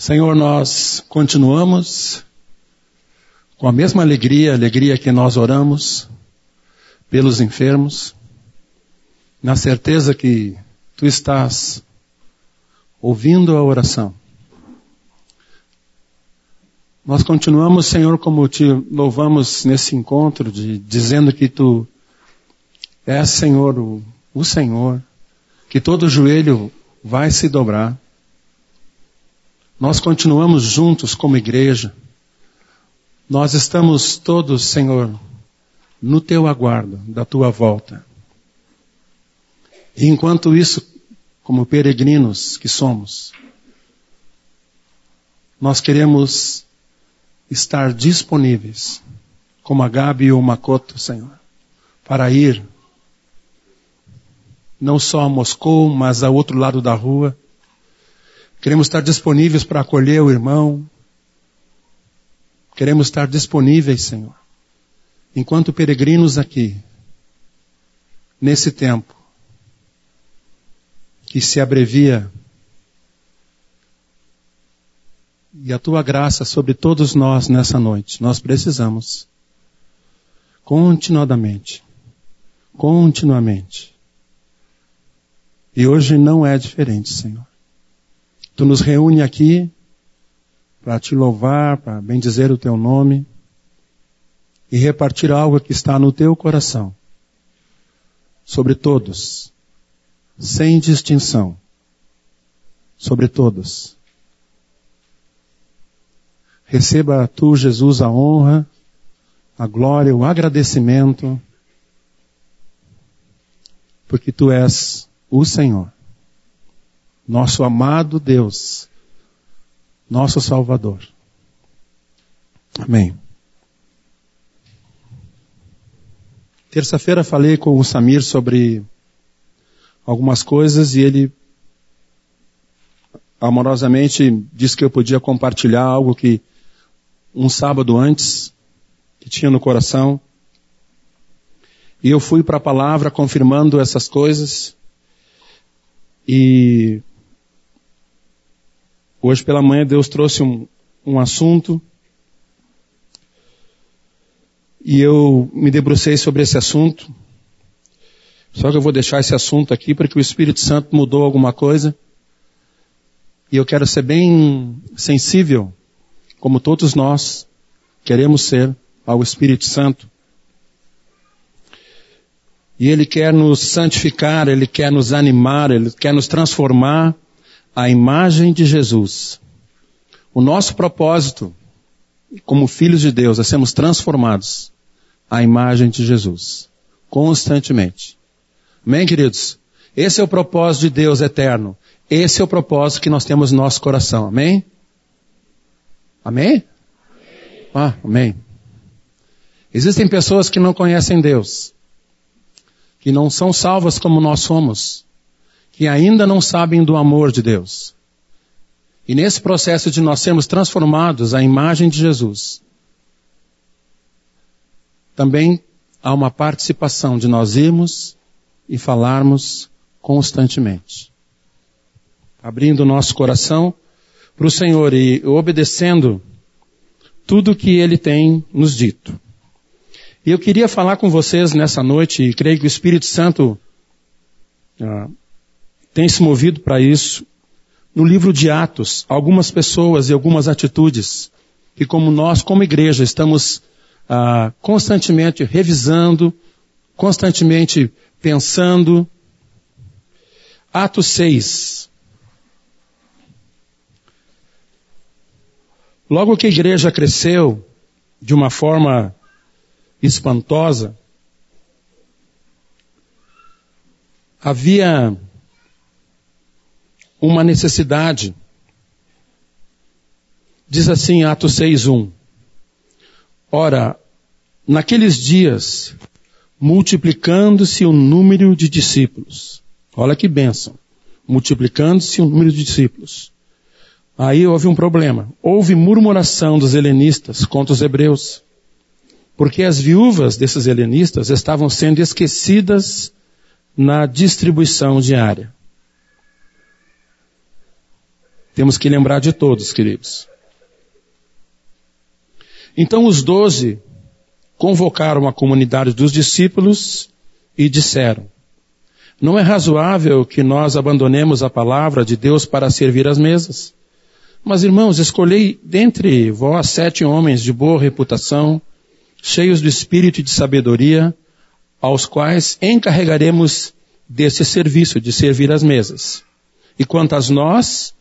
Senhor, nós continuamos com a mesma alegria, alegria que nós oramos pelos enfermos, na certeza que tu estás ouvindo a oração. Nós continuamos, Senhor, como te louvamos nesse encontro, de, dizendo que tu és, Senhor, o, o Senhor, que todo joelho vai se dobrar nós continuamos juntos como igreja. Nós estamos todos, Senhor, no teu aguardo da tua volta. E enquanto isso, como peregrinos que somos, nós queremos estar disponíveis, como a Gabi e o Makoto, Senhor, para ir não só a Moscou, mas ao outro lado da rua, Queremos estar disponíveis para acolher o irmão. Queremos estar disponíveis, Senhor, enquanto peregrinos aqui, nesse tempo, que se abrevia, e a tua graça sobre todos nós nessa noite. Nós precisamos, continuadamente, continuamente. E hoje não é diferente, Senhor. Tu nos reúne aqui para te louvar, para bendizer o teu nome e repartir algo que está no teu coração sobre todos, sem distinção, sobre todos. Receba tu, Jesus, a honra, a glória, o agradecimento, porque tu és o Senhor nosso amado Deus, nosso Salvador. Amém. Terça-feira falei com o Samir sobre algumas coisas e ele amorosamente disse que eu podia compartilhar algo que um sábado antes que tinha no coração. E eu fui para a palavra confirmando essas coisas. E Hoje pela manhã Deus trouxe um, um assunto e eu me debrucei sobre esse assunto. Só que eu vou deixar esse assunto aqui porque o Espírito Santo mudou alguma coisa. E eu quero ser bem sensível, como todos nós queremos ser ao Espírito Santo. E Ele quer nos santificar, Ele quer nos animar, Ele quer nos transformar a imagem de Jesus. O nosso propósito, como filhos de Deus, é sermos transformados à imagem de Jesus. Constantemente. Amém, queridos? Esse é o propósito de Deus eterno. Esse é o propósito que nós temos no nosso coração. Amém? Amém? Ah, amém. Existem pessoas que não conhecem Deus, que não são salvas como nós somos, que ainda não sabem do amor de Deus. E nesse processo de nós sermos transformados à imagem de Jesus, também há uma participação de nós irmos e falarmos constantemente. Abrindo o nosso coração para o Senhor e obedecendo tudo que Ele tem nos dito. E eu queria falar com vocês nessa noite, e creio que o Espírito Santo ah, tem se movido para isso. No livro de Atos, algumas pessoas e algumas atitudes que como nós, como igreja, estamos ah, constantemente revisando, constantemente pensando. Atos 6. Logo que a igreja cresceu de uma forma espantosa, havia uma necessidade. Diz assim Atos 6.1. Ora, naqueles dias, multiplicando-se o número de discípulos. Olha que bênção. Multiplicando-se o número de discípulos. Aí houve um problema. Houve murmuração dos helenistas contra os hebreus. Porque as viúvas desses helenistas estavam sendo esquecidas na distribuição diária. Temos que lembrar de todos, queridos. Então os doze convocaram a comunidade dos discípulos e disseram, não é razoável que nós abandonemos a palavra de Deus para servir as mesas. Mas irmãos, escolhei dentre vós sete homens de boa reputação, cheios de espírito e de sabedoria, aos quais encarregaremos desse serviço de servir as mesas. E quanto a nós,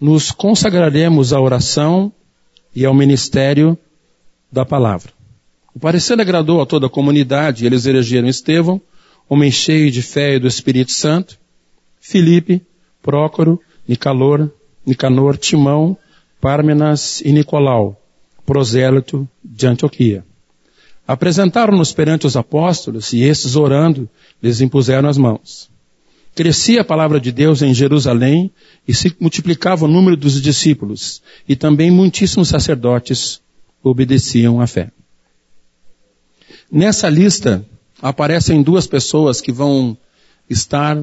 nos consagraremos à oração e ao ministério da palavra. O parecer agradou a toda a comunidade e eles elegeram Estevão, homem cheio de fé e do Espírito Santo, Filipe, Prócoro, Nicalor, Nicanor, Timão, Pármenas e Nicolau, prosélito de Antioquia. Apresentaram-nos perante os apóstolos e estes, orando, lhes impuseram as mãos. Crescia a palavra de Deus em Jerusalém e se multiplicava o número dos discípulos e também muitíssimos sacerdotes obedeciam à fé. Nessa lista aparecem duas pessoas que vão estar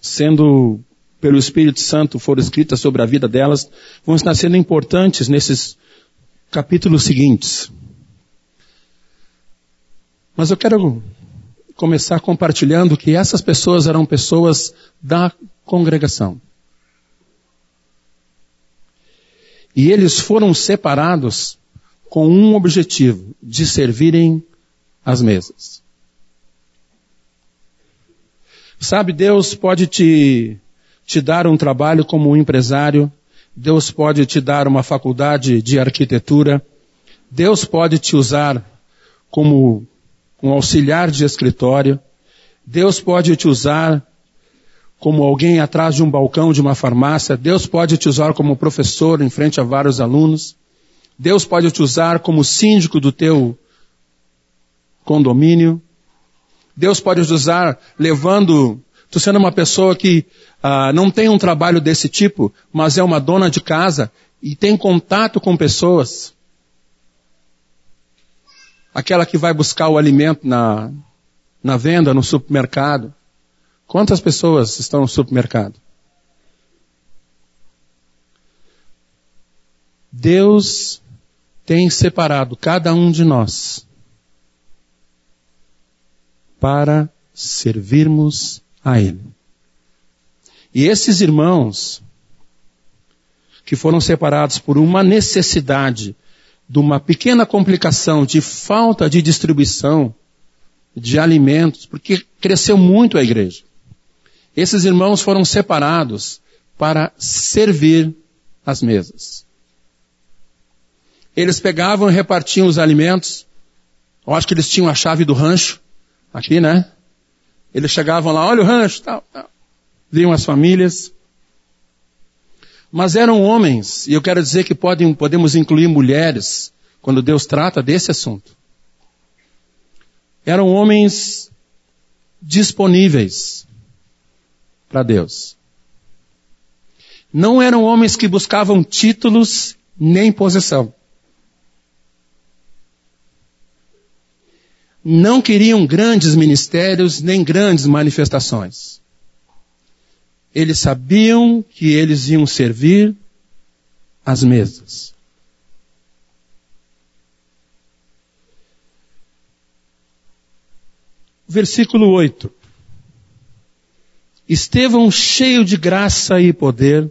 sendo pelo Espírito Santo foram escritas sobre a vida delas, vão estar sendo importantes nesses capítulos seguintes. Mas eu quero começar compartilhando que essas pessoas eram pessoas da congregação. E eles foram separados com um objetivo, de servirem as mesas. Sabe, Deus pode te te dar um trabalho como um empresário, Deus pode te dar uma faculdade de arquitetura, Deus pode te usar como um auxiliar de escritório, Deus pode te usar como alguém atrás de um balcão de uma farmácia, Deus pode te usar como professor em frente a vários alunos, Deus pode te usar como síndico do teu condomínio, Deus pode te usar levando Tu sendo uma pessoa que ah, não tem um trabalho desse tipo, mas é uma dona de casa e tem contato com pessoas. Aquela que vai buscar o alimento na, na venda, no supermercado. Quantas pessoas estão no supermercado? Deus tem separado cada um de nós para servirmos a Ele. E esses irmãos, que foram separados por uma necessidade de uma pequena complicação de falta de distribuição de alimentos, porque cresceu muito a igreja. Esses irmãos foram separados para servir as mesas. Eles pegavam e repartiam os alimentos. Eu acho que eles tinham a chave do rancho, aqui, né? Eles chegavam lá, olha o rancho, tal, tal. Viam as famílias. Mas eram homens, e eu quero dizer que podem, podemos incluir mulheres, quando Deus trata desse assunto. Eram homens disponíveis para Deus. Não eram homens que buscavam títulos nem posição. não queriam grandes ministérios nem grandes manifestações. Eles sabiam que eles iam servir as mesas. Versículo 8. Estevão cheio de graça e poder.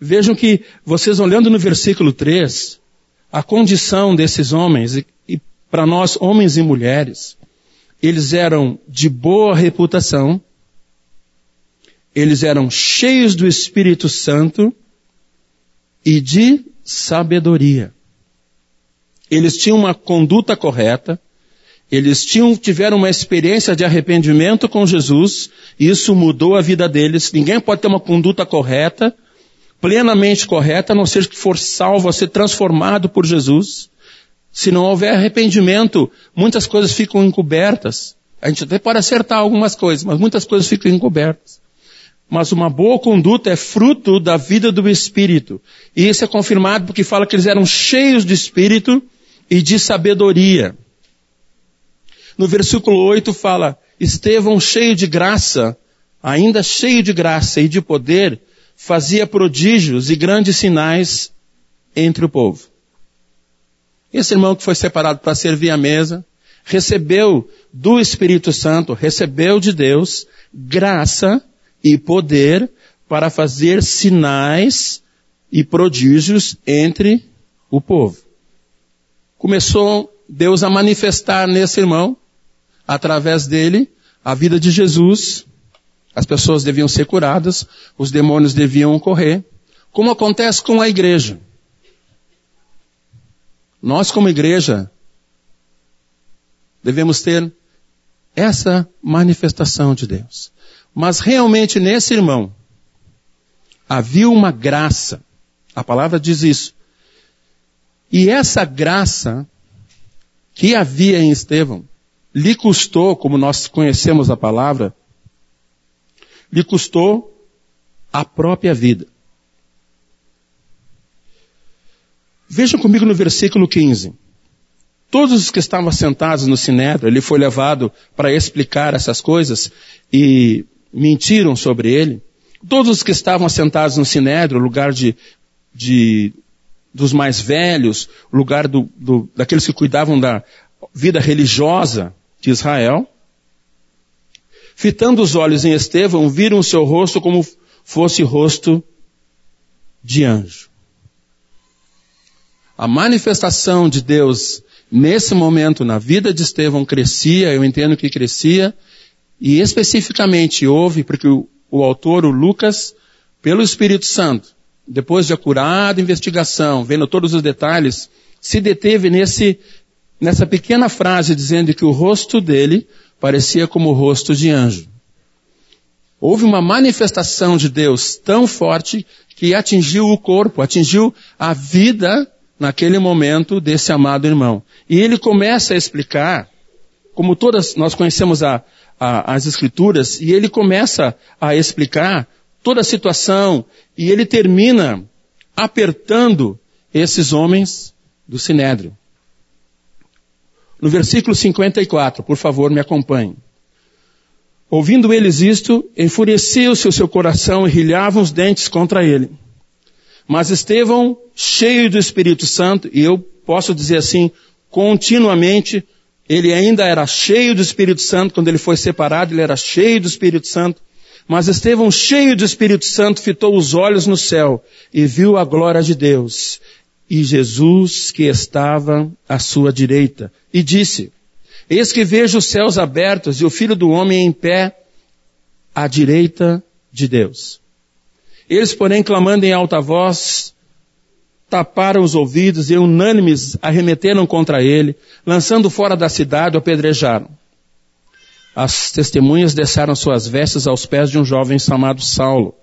Vejam que vocês olhando no versículo 3, a condição desses homens, para nós, homens e mulheres, eles eram de boa reputação, eles eram cheios do Espírito Santo e de sabedoria. Eles tinham uma conduta correta, eles tinham, tiveram uma experiência de arrependimento com Jesus, e isso mudou a vida deles. Ninguém pode ter uma conduta correta, plenamente correta, a não ser que for salvo a ser transformado por Jesus. Se não houver arrependimento, muitas coisas ficam encobertas. A gente até pode acertar algumas coisas, mas muitas coisas ficam encobertas. Mas uma boa conduta é fruto da vida do Espírito. E isso é confirmado porque fala que eles eram cheios de Espírito e de sabedoria. No versículo 8 fala, Estevão cheio de graça, ainda cheio de graça e de poder, fazia prodígios e grandes sinais entre o povo. Esse irmão que foi separado para servir a mesa, recebeu do Espírito Santo, recebeu de Deus graça e poder para fazer sinais e prodígios entre o povo. Começou Deus a manifestar nesse irmão, através dele, a vida de Jesus. As pessoas deviam ser curadas, os demônios deviam correr, como acontece com a igreja. Nós, como igreja, devemos ter essa manifestação de Deus. Mas realmente nesse irmão havia uma graça. A palavra diz isso. E essa graça que havia em Estevão lhe custou, como nós conhecemos a palavra, lhe custou a própria vida. Vejam comigo no versículo 15. Todos os que estavam sentados no sinédrio, ele foi levado para explicar essas coisas e mentiram sobre ele. Todos os que estavam sentados no sinédrio, lugar de, de dos mais velhos, lugar do, do, daqueles que cuidavam da vida religiosa de Israel, fitando os olhos em Estevão, viram o seu rosto como fosse rosto de anjo. A manifestação de Deus nesse momento na vida de Estevão crescia, eu entendo que crescia, e especificamente houve, porque o, o autor, o Lucas, pelo Espírito Santo, depois de acurada investigação, vendo todos os detalhes, se deteve nesse, nessa pequena frase dizendo que o rosto dele parecia como o rosto de anjo. Houve uma manifestação de Deus tão forte que atingiu o corpo, atingiu a vida naquele momento desse amado irmão. E ele começa a explicar, como todas nós conhecemos a, a, as escrituras, e ele começa a explicar toda a situação, e ele termina apertando esses homens do Sinédrio. No versículo 54, por favor, me acompanhe. Ouvindo eles isto, enfureciam-se o seu coração e rilhavam os dentes contra ele. Mas Estevão, cheio do Espírito Santo, e eu posso dizer assim, continuamente, ele ainda era cheio do Espírito Santo, quando ele foi separado, ele era cheio do Espírito Santo. Mas Estevão, cheio do Espírito Santo, fitou os olhos no céu e viu a glória de Deus e Jesus que estava à sua direita. E disse, Eis que vejo os céus abertos e o Filho do Homem em pé à direita de Deus. Eles, porém, clamando em alta voz, taparam os ouvidos e unânimes arremeteram contra ele, lançando fora da cidade, o apedrejaram. As testemunhas desceram suas vestes aos pés de um jovem chamado Saulo.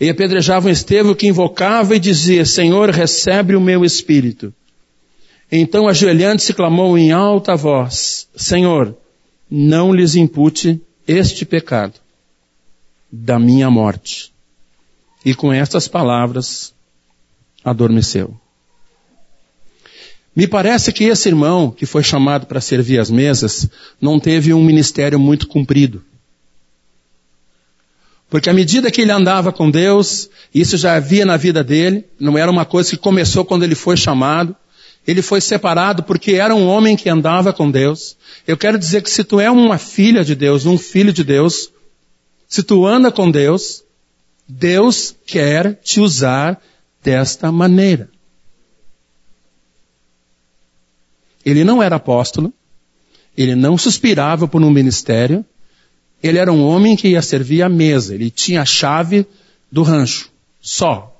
E apedrejavam Estevão que invocava e dizia, Senhor, recebe o meu espírito. Então, ajoelhando-se, clamou em alta voz, Senhor, não lhes impute este pecado da minha morte e com estas palavras adormeceu. Me parece que esse irmão, que foi chamado para servir as mesas, não teve um ministério muito cumprido. Porque à medida que ele andava com Deus, isso já havia na vida dele, não era uma coisa que começou quando ele foi chamado, ele foi separado porque era um homem que andava com Deus. Eu quero dizer que se tu é uma filha de Deus, um filho de Deus, se tu anda com Deus, Deus quer te usar desta maneira. Ele não era apóstolo, ele não suspirava por um ministério, ele era um homem que ia servir à mesa, ele tinha a chave do rancho, só.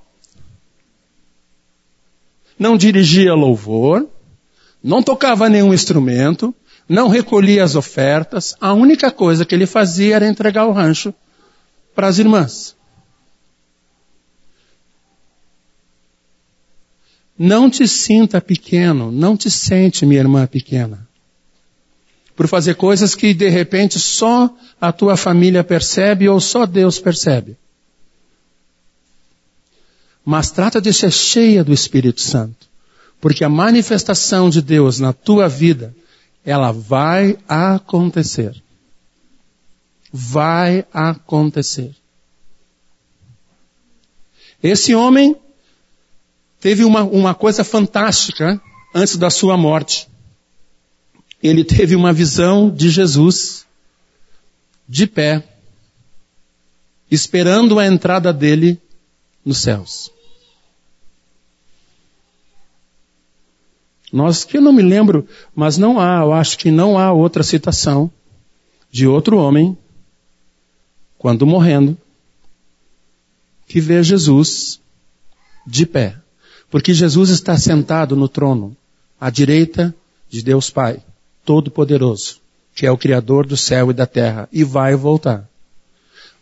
Não dirigia louvor, não tocava nenhum instrumento, não recolhia as ofertas, a única coisa que ele fazia era entregar o rancho para as irmãs. Não te sinta pequeno, não te sente, minha irmã pequena, por fazer coisas que de repente só a tua família percebe ou só Deus percebe. Mas trata de ser cheia do Espírito Santo, porque a manifestação de Deus na tua vida, ela vai acontecer. Vai acontecer. Esse homem teve uma, uma coisa fantástica antes da sua morte. Ele teve uma visão de Jesus de pé, esperando a entrada dele nos céus. Nós, que eu não me lembro, mas não há, eu acho que não há outra citação de outro homem, quando morrendo, que vê Jesus de pé. Porque Jesus está sentado no trono, à direita de Deus Pai, Todo-Poderoso, que é o Criador do céu e da terra, e vai voltar.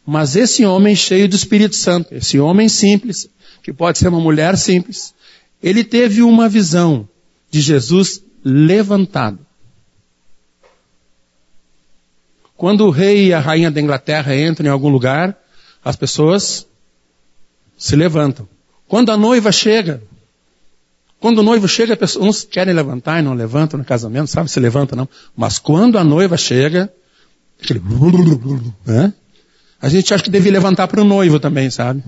Mas esse homem cheio do Espírito Santo, esse homem simples, que pode ser uma mulher simples, ele teve uma visão de Jesus levantado. Quando o rei e a rainha da Inglaterra entram em algum lugar, as pessoas se levantam. Quando a noiva chega, quando o noivo chega, uns querem levantar e não levantam no casamento, sabe se levanta não. Mas quando a noiva chega, aquele né? a gente acha que deve levantar para o noivo também, sabe?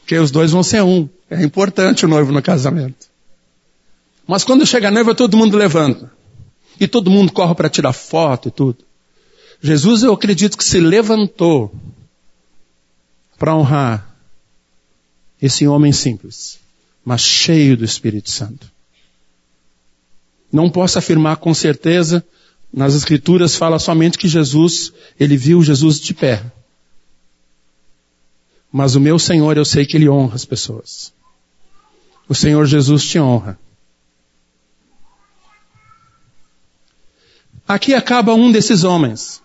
Porque os dois vão ser um. É importante o noivo no casamento. Mas quando chega a noiva, todo mundo levanta. E todo mundo corre para tirar foto e tudo. Jesus, eu acredito que se levantou para honrar esse homem simples, mas cheio do Espírito Santo. Não posso afirmar com certeza, nas Escrituras fala somente que Jesus, ele viu Jesus de pé. Mas o meu Senhor, eu sei que ele honra as pessoas. O Senhor Jesus te honra. Aqui acaba um desses homens.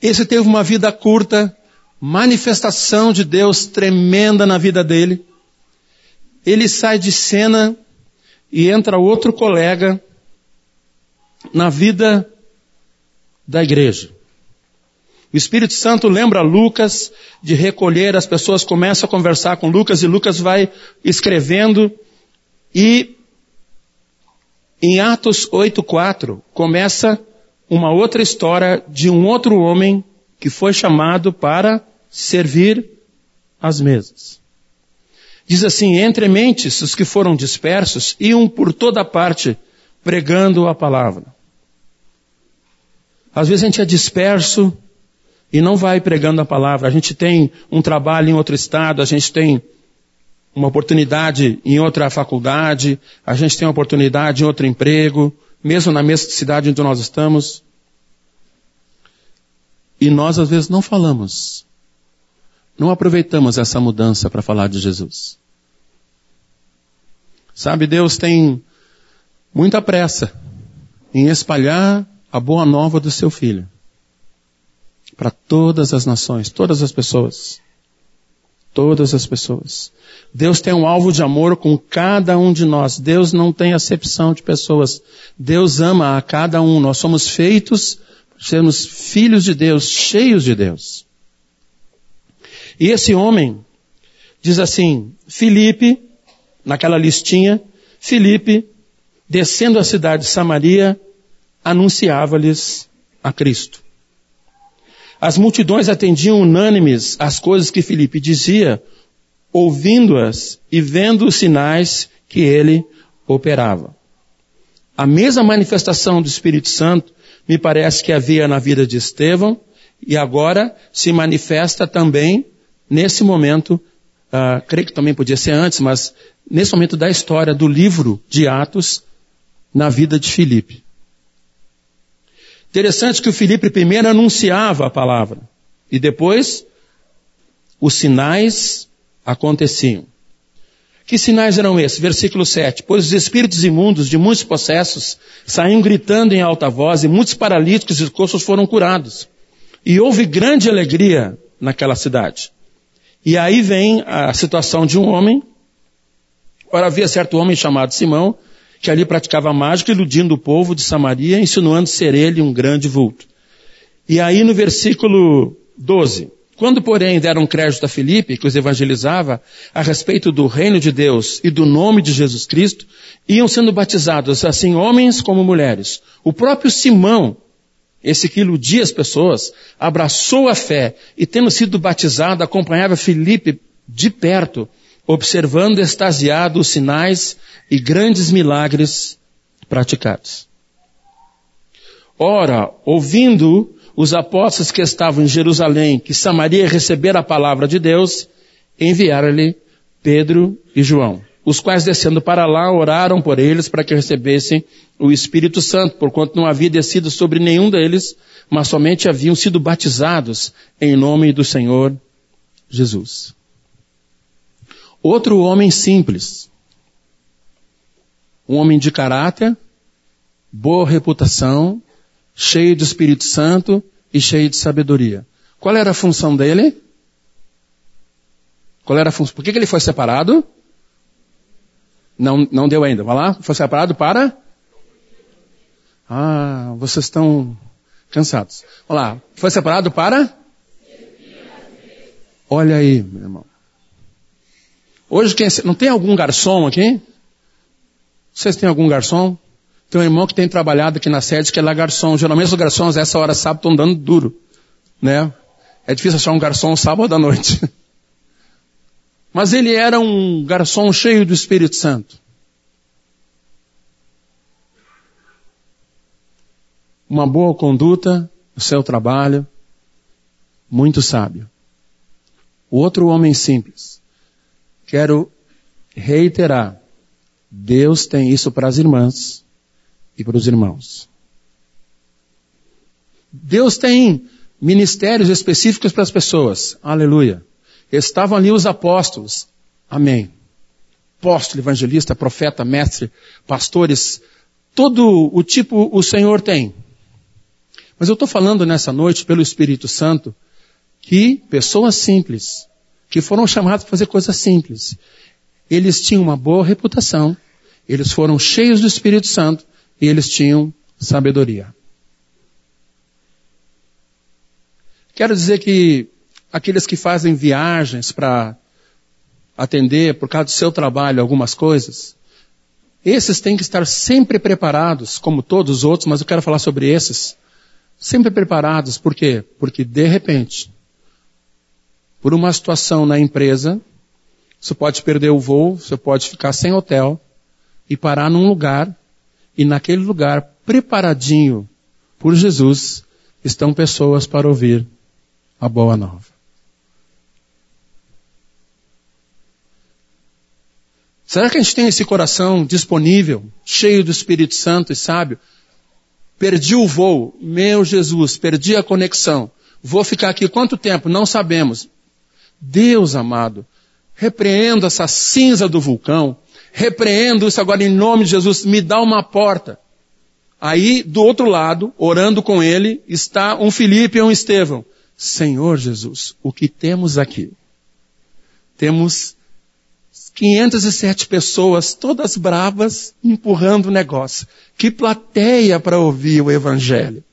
Esse teve uma vida curta, manifestação de Deus tremenda na vida dele. Ele sai de cena e entra outro colega na vida da igreja. O Espírito Santo lembra Lucas de recolher, as pessoas começam a conversar com Lucas e Lucas vai escrevendo e em Atos 8:4 começa uma outra história de um outro homem que foi chamado para servir às mesas. Diz assim, entre mentes os que foram dispersos iam por toda parte pregando a palavra. Às vezes a gente é disperso e não vai pregando a palavra. A gente tem um trabalho em outro estado, a gente tem uma oportunidade em outra faculdade, a gente tem uma oportunidade em outro emprego, mesmo na mesma cidade onde nós estamos. E nós às vezes não falamos. Não aproveitamos essa mudança para falar de Jesus. Sabe, Deus tem muita pressa em espalhar a boa nova do seu filho para todas as nações, todas as pessoas. Todas as pessoas. Deus tem um alvo de amor com cada um de nós. Deus não tem acepção de pessoas. Deus ama a cada um. Nós somos feitos sermos filhos de Deus, cheios de Deus. E esse homem diz assim, Filipe, naquela listinha, Filipe, descendo a cidade de Samaria, anunciava-lhes a Cristo. As multidões atendiam unânimes às coisas que Filipe dizia, ouvindo-as e vendo os sinais que ele operava. A mesma manifestação do Espírito Santo me parece que havia na vida de Estevão e agora se manifesta também nesse momento, uh, creio que também podia ser antes, mas nesse momento da história do livro de Atos na vida de Filipe. Interessante que o Filipe primeiro anunciava a palavra e depois os sinais aconteciam. Que sinais eram esses? Versículo 7. Pois os espíritos imundos de muitos possessos saíam gritando em alta voz e muitos paralíticos e coxos foram curados. E houve grande alegria naquela cidade. E aí vem a situação de um homem. Ora, havia certo homem chamado Simão, que ali praticava mágica, iludindo o povo de Samaria, insinuando ser ele um grande vulto. E aí no versículo 12, quando porém deram crédito a Filipe, que os evangelizava, a respeito do reino de Deus e do nome de Jesus Cristo, iam sendo batizados assim homens como mulheres. O próprio Simão esse que iludia as pessoas, abraçou a fé e, tendo sido batizado, acompanhava Filipe de perto, observando extasiado os sinais e grandes milagres praticados. Ora, ouvindo os apóstolos que estavam em Jerusalém, que Samaria recebera a palavra de Deus, enviaram-lhe Pedro e João, os quais descendo para lá oraram por eles para que recebessem o Espírito Santo, porquanto não havia descido sobre nenhum deles, mas somente haviam sido batizados em nome do Senhor Jesus. Outro homem simples, um homem de caráter, boa reputação, cheio do Espírito Santo e cheio de sabedoria. Qual era a função dele? Qual era a função? Por que, que ele foi separado? Não, não deu ainda. Vai lá. Foi separado para? Ah, vocês estão cansados. Olha lá. Foi separado para? Olha aí, meu irmão. Hoje quem, não tem algum garçom aqui? Vocês têm algum garçom? Tem um irmão que tem trabalhado aqui na sede que é lá garçom. Geralmente os garçons essa hora sábado estão dando duro, né? É difícil achar um garçom sábado à noite. Mas ele era um garçom cheio do Espírito Santo. Uma boa conduta no seu trabalho, muito sábio. O outro homem simples. Quero reiterar. Deus tem isso para as irmãs e para os irmãos. Deus tem ministérios específicos para as pessoas. Aleluia. Estavam ali os apóstolos. Amém. Apóstolo, evangelista, profeta, mestre, pastores, todo o tipo o Senhor tem. Mas eu estou falando nessa noite pelo Espírito Santo que pessoas simples, que foram chamadas para fazer coisas simples, eles tinham uma boa reputação, eles foram cheios do Espírito Santo e eles tinham sabedoria. Quero dizer que aqueles que fazem viagens para atender por causa do seu trabalho algumas coisas, esses têm que estar sempre preparados, como todos os outros, mas eu quero falar sobre esses. Sempre preparados, por quê? Porque de repente, por uma situação na empresa, você pode perder o voo, você pode ficar sem hotel e parar num lugar e naquele lugar, preparadinho por Jesus, estão pessoas para ouvir a boa nova. Será que a gente tem esse coração disponível, cheio do Espírito Santo e sábio? Perdi o voo, meu Jesus, perdi a conexão. Vou ficar aqui quanto tempo? Não sabemos. Deus amado, repreendo essa cinza do vulcão, repreendo isso agora em nome de Jesus, me dá uma porta. Aí, do outro lado, orando com ele, está um Filipe e um Estevão. Senhor Jesus, o que temos aqui? Temos 507 pessoas, todas bravas, empurrando o negócio. Que plateia para ouvir o Evangelho.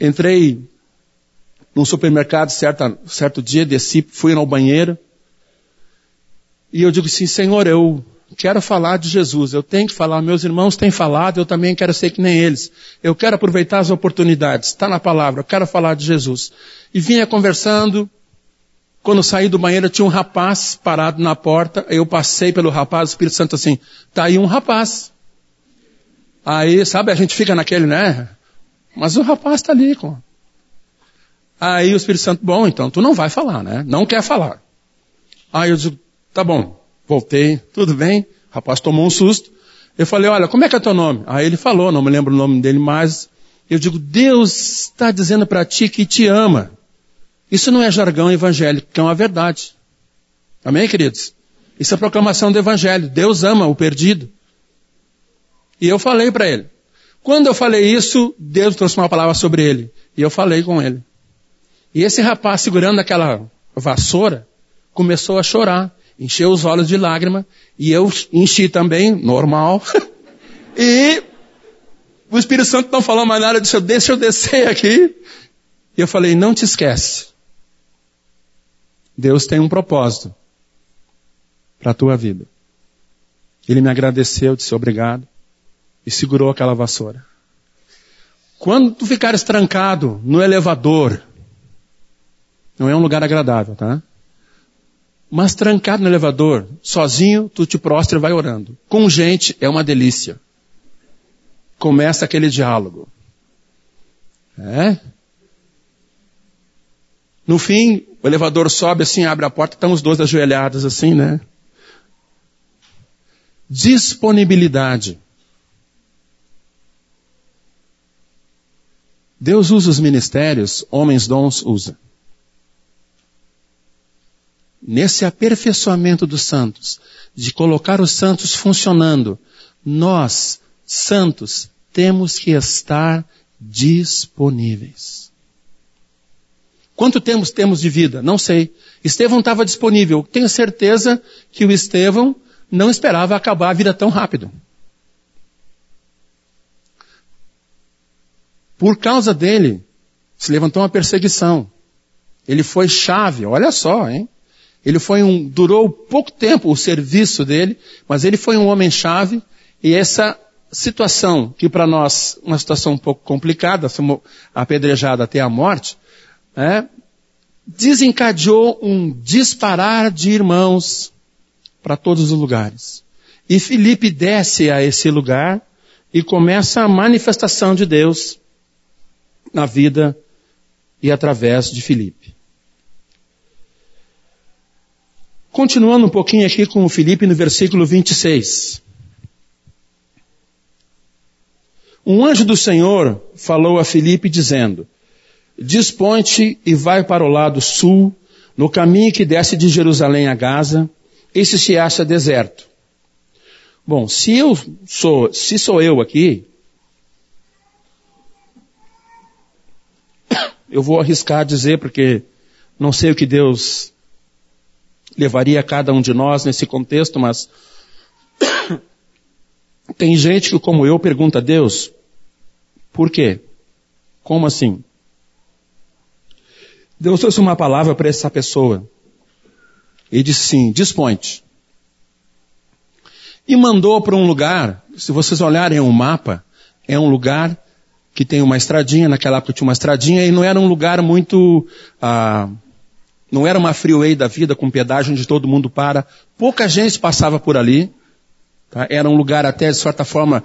Entrei num supermercado certa, certo dia, desci, fui ao banheiro. E eu digo assim, Senhor, eu quero falar de Jesus. Eu tenho que falar. Meus irmãos têm falado, eu também quero ser que nem eles. Eu quero aproveitar as oportunidades. Está na palavra. Eu quero falar de Jesus. E vinha conversando. Quando saí do banheiro, tinha um rapaz parado na porta. Eu passei pelo rapaz, o Espírito Santo assim, tá aí um rapaz. Aí, sabe, a gente fica naquele, né? Mas o rapaz está ali, com Aí o Espírito Santo, bom, então tu não vai falar, né? Não quer falar. Aí eu digo, tá bom, voltei, tudo bem. O rapaz tomou um susto. Eu falei, olha, como é que é teu nome? Aí ele falou, não me lembro o nome dele mais. Eu digo, Deus está dizendo para ti que te ama. Isso não é jargão evangélico, que é uma verdade. Amém, queridos? Isso é proclamação do evangelho. Deus ama o perdido. E eu falei para ele. Quando eu falei isso, Deus trouxe uma palavra sobre ele. E eu falei com ele. E esse rapaz, segurando aquela vassoura, começou a chorar, encheu os olhos de lágrima, e eu enchi também, normal. e o Espírito Santo não falou mais nada, disse, deixa eu descer aqui. E eu falei, não te esquece. Deus tem um propósito para a tua vida. Ele me agradeceu, disse obrigado e segurou aquela vassoura. Quando tu ficares trancado no elevador, não é um lugar agradável, tá? Mas trancado no elevador, sozinho, tu te prostra e vai orando. Com gente, é uma delícia. Começa aquele diálogo. É? No fim, o elevador sobe assim, abre a porta, estão os dois ajoelhados assim, né? Disponibilidade. Deus usa os ministérios, homens dons usa. Nesse aperfeiçoamento dos santos, de colocar os santos funcionando, nós, santos, temos que estar disponíveis. Quanto tempo temos de vida? Não sei. Estevão estava disponível. Tenho certeza que o Estevão não esperava acabar a vida tão rápido. Por causa dele, se levantou uma perseguição. Ele foi chave, olha só, hein? Ele foi um, durou pouco tempo o serviço dele, mas ele foi um homem chave e essa situação, que para nós, uma situação um pouco complicada, apedrejada até a morte, é, desencadeou um disparar de irmãos para todos os lugares. E Filipe desce a esse lugar e começa a manifestação de Deus na vida e através de Filipe. Continuando um pouquinho aqui com o Filipe no versículo 26. Um anjo do Senhor falou a Filipe dizendo, Dispõe-te e vai para o lado sul, no caminho que desce de Jerusalém a Gaza, esse se acha deserto. Bom, se eu sou, se sou eu aqui, eu vou arriscar dizer porque não sei o que Deus levaria cada um de nós nesse contexto, mas tem gente que como eu pergunta a Deus, por quê? Como assim? Deus trouxe uma palavra para essa pessoa. E disse sim, dispõe-te. E mandou para um lugar, se vocês olharem o mapa, é um lugar que tem uma estradinha, naquela época tinha uma estradinha, e não era um lugar muito, ah, não era uma freeway da vida com pedágio onde todo mundo para. Pouca gente passava por ali. Tá? Era um lugar até, de certa forma,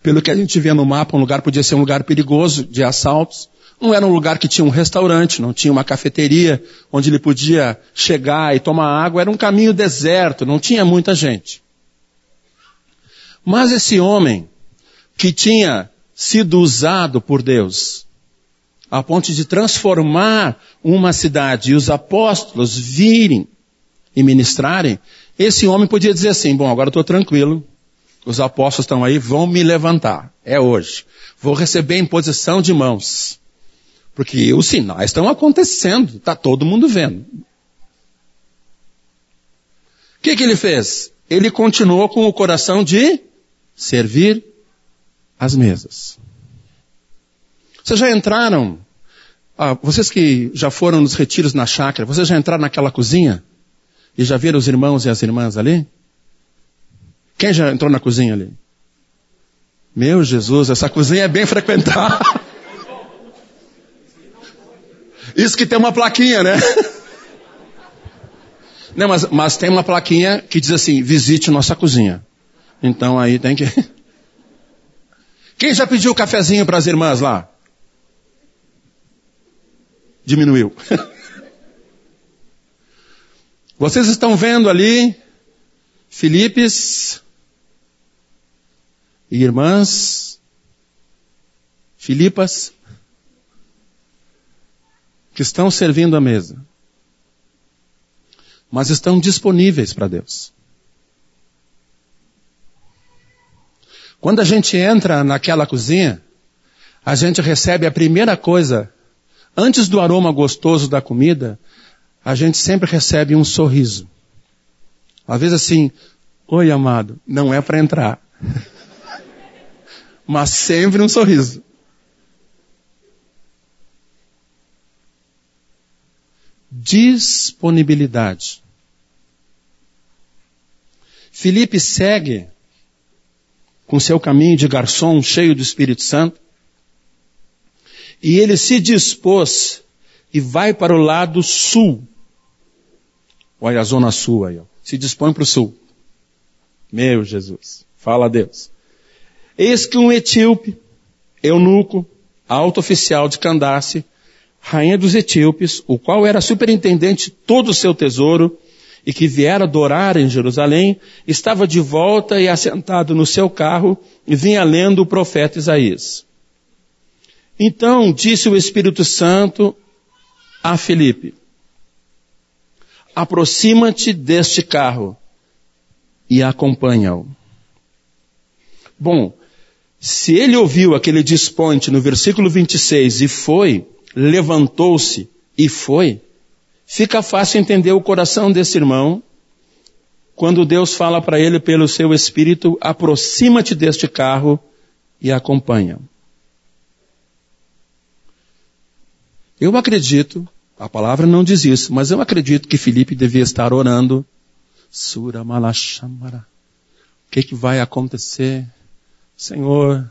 pelo que a gente vê no mapa, um lugar podia ser um lugar perigoso de assaltos. Não era um lugar que tinha um restaurante, não tinha uma cafeteria onde ele podia chegar e tomar água, era um caminho deserto, não tinha muita gente. Mas esse homem, que tinha sido usado por Deus, a ponto de transformar uma cidade e os apóstolos virem e ministrarem, esse homem podia dizer assim, bom, agora estou tranquilo, os apóstolos estão aí, vão me levantar, é hoje. Vou receber imposição de mãos. Porque os sinais estão acontecendo, está todo mundo vendo. O que, que ele fez? Ele continuou com o coração de servir as mesas. Vocês já entraram, ah, vocês que já foram nos retiros na chácara, vocês já entraram naquela cozinha? E já viram os irmãos e as irmãs ali? Quem já entrou na cozinha ali? Meu Jesus, essa cozinha é bem frequentada. Isso que tem uma plaquinha, né? Não, mas, mas tem uma plaquinha que diz assim, visite nossa cozinha. Então aí tem que... Quem já pediu cafezinho para as irmãs lá? Diminuiu. Vocês estão vendo ali, Filipes e irmãs, Filipas, que estão servindo a mesa, mas estão disponíveis para Deus. Quando a gente entra naquela cozinha, a gente recebe a primeira coisa, antes do aroma gostoso da comida, a gente sempre recebe um sorriso. Às vezes assim, oi amado, não é para entrar. Mas sempre um sorriso. disponibilidade. Filipe segue com seu caminho de garçom cheio do Espírito Santo. E ele se dispôs e vai para o lado sul. Olha a zona sul aí, ó. se dispõe para o sul. Meu Jesus, fala a Deus. Eis que um etíope, eunuco, alto oficial de Candace, rainha dos etíopes, o qual era superintendente de todo o seu tesouro, e que viera adorar em Jerusalém, estava de volta e assentado no seu carro e vinha lendo o profeta Isaías. Então disse o Espírito Santo a Felipe, aproxima-te deste carro e acompanha-o. Bom, se ele ouviu aquele desponte no versículo 26 e foi, levantou-se e foi, fica fácil entender o coração desse irmão quando Deus fala para ele pelo seu espírito, aproxima-te deste carro e acompanha. Eu acredito, a palavra não diz isso, mas eu acredito que Felipe devia estar orando. Sura Malachamara. O que, que vai acontecer? Senhor,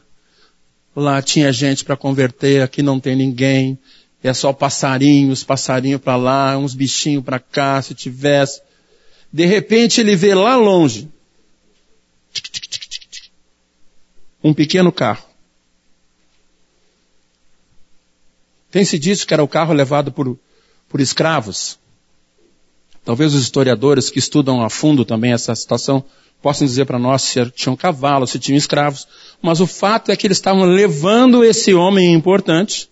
lá tinha gente para converter, aqui não tem ninguém. É só passarinhos, passarinho para lá, uns bichinhos para cá, se tivesse. De repente ele vê lá longe um pequeno carro. Tem-se dito que era o carro levado por, por escravos. Talvez os historiadores que estudam a fundo também essa situação possam dizer para nós se tinham cavalos, se tinham escravos. Mas o fato é que eles estavam levando esse homem importante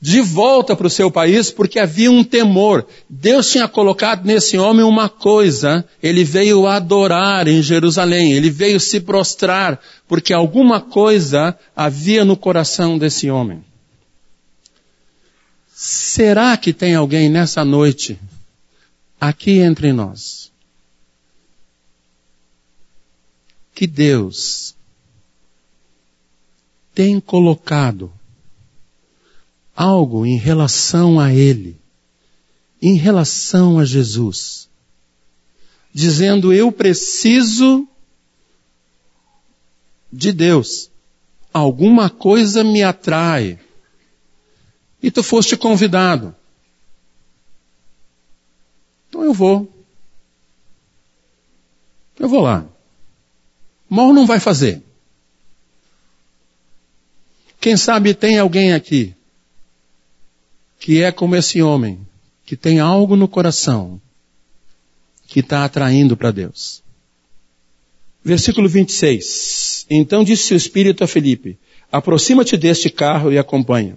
de volta para o seu país porque havia um temor. Deus tinha colocado nesse homem uma coisa. Ele veio adorar em Jerusalém. Ele veio se prostrar porque alguma coisa havia no coração desse homem. Será que tem alguém nessa noite aqui entre nós que Deus tem colocado algo em relação a Ele, em relação a Jesus, dizendo eu preciso de Deus, alguma coisa me atrai, e tu foste convidado. Então eu vou. Eu vou lá. Mal não vai fazer. Quem sabe tem alguém aqui que é como esse homem, que tem algo no coração que está atraindo para Deus. Versículo 26. Então disse o Espírito a Felipe, aproxima-te deste carro e acompanha.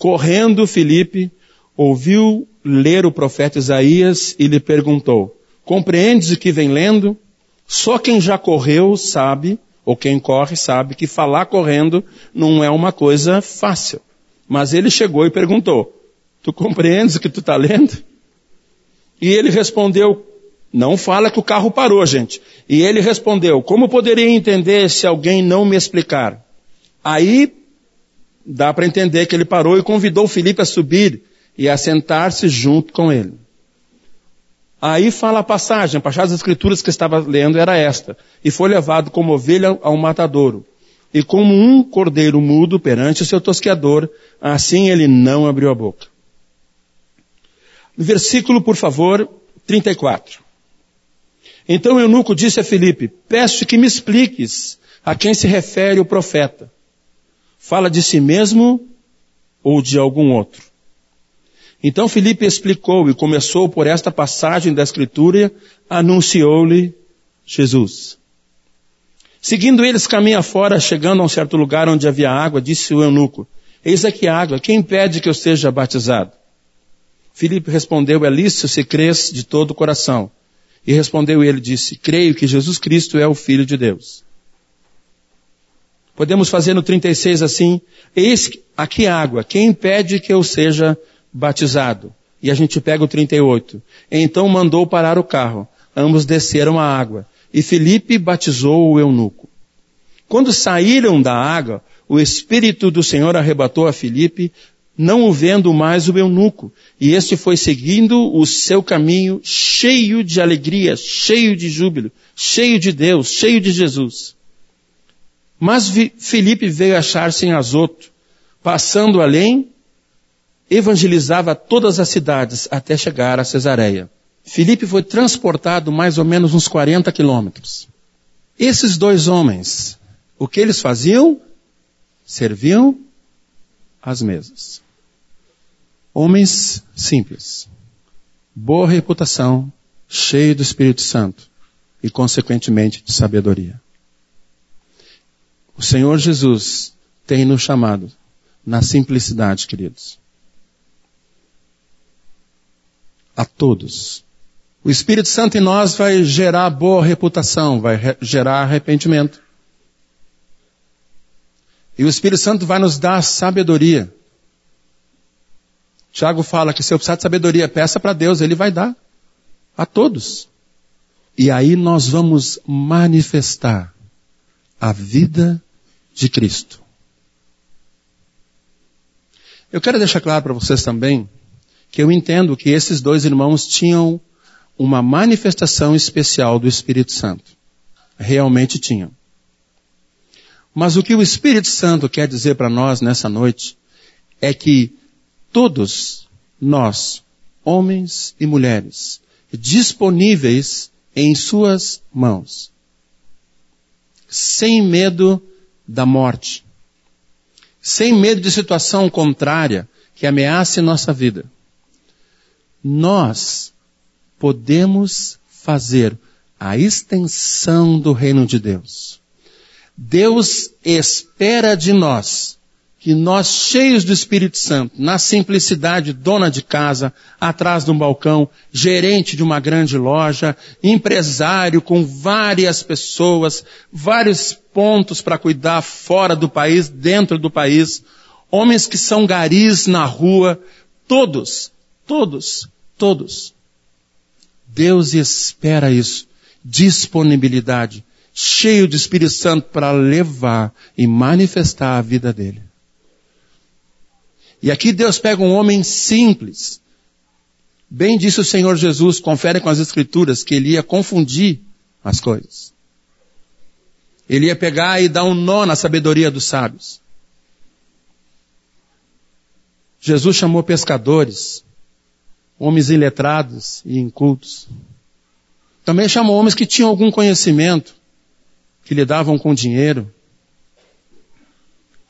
Correndo, Felipe ouviu ler o profeta Isaías e lhe perguntou, compreendes o que vem lendo? Só quem já correu sabe, ou quem corre sabe, que falar correndo não é uma coisa fácil. Mas ele chegou e perguntou, tu compreendes o que tu está lendo? E ele respondeu, não fala que o carro parou, gente. E ele respondeu, como poderia entender se alguém não me explicar? Aí dá para entender que ele parou e convidou Felipe a subir e a sentar-se junto com ele. Aí fala a passagem, a passagem das escrituras que estava lendo era esta. E foi levado como ovelha ao matadouro. E como um cordeiro mudo perante o seu tosqueador, assim ele não abriu a boca. Versículo, por favor, 34. Então eunuco disse a Felipe, peço que me expliques a quem se refere o profeta. Fala de si mesmo ou de algum outro? Então Filipe explicou e começou por esta passagem da Escritura, anunciou-lhe Jesus. Seguindo eles caminho afora, chegando a um certo lugar onde havia água, disse o eunuco, eis aqui água, quem impede que eu seja batizado? Filipe respondeu, é lícito se crês de todo o coração. E respondeu ele, disse, creio que Jesus Cristo é o Filho de Deus. Podemos fazer no 36 assim, eis aqui água, quem impede que eu seja batizado? E a gente pega o 38. Então mandou parar o carro. Ambos desceram a água. E Felipe batizou o eunuco. Quando saíram da água, o Espírito do Senhor arrebatou a Felipe, não o vendo mais o eunuco. E este foi seguindo o seu caminho cheio de alegria, cheio de júbilo, cheio de Deus, cheio de Jesus. Mas Felipe veio achar-se em Azoto, passando além, evangelizava todas as cidades até chegar a Cesareia. Felipe foi transportado mais ou menos uns 40 quilômetros. Esses dois homens, o que eles faziam? Serviam as mesas. Homens simples, boa reputação, cheio do Espírito Santo e, consequentemente, de sabedoria. O Senhor Jesus tem nos chamado na simplicidade, queridos. A todos. O Espírito Santo em nós vai gerar boa reputação, vai gerar arrependimento. E o Espírito Santo vai nos dar sabedoria. Tiago fala que se eu precisar de sabedoria, peça para Deus, Ele vai dar. A todos. E aí nós vamos manifestar a vida de Cristo. Eu quero deixar claro para vocês também que eu entendo que esses dois irmãos tinham uma manifestação especial do Espírito Santo. Realmente tinham. Mas o que o Espírito Santo quer dizer para nós nessa noite é que todos nós, homens e mulheres, disponíveis em suas mãos, sem medo da morte, sem medo de situação contrária que ameace nossa vida, nós podemos fazer a extensão do reino de Deus. Deus espera de nós que nós, cheios do Espírito Santo, na simplicidade, dona de casa, atrás de um balcão, gerente de uma grande loja, empresário com várias pessoas, vários pontos para cuidar fora do país, dentro do país, homens que são garis na rua, todos, todos, todos. Deus espera isso. Disponibilidade, cheio de Espírito Santo para levar e manifestar a vida dele. E aqui Deus pega um homem simples. Bem disse o Senhor Jesus, confere com as escrituras, que ele ia confundir as coisas. Ele ia pegar e dar um nó na sabedoria dos sábios. Jesus chamou pescadores, homens iletrados e incultos. Também chamou homens que tinham algum conhecimento, que lidavam com dinheiro.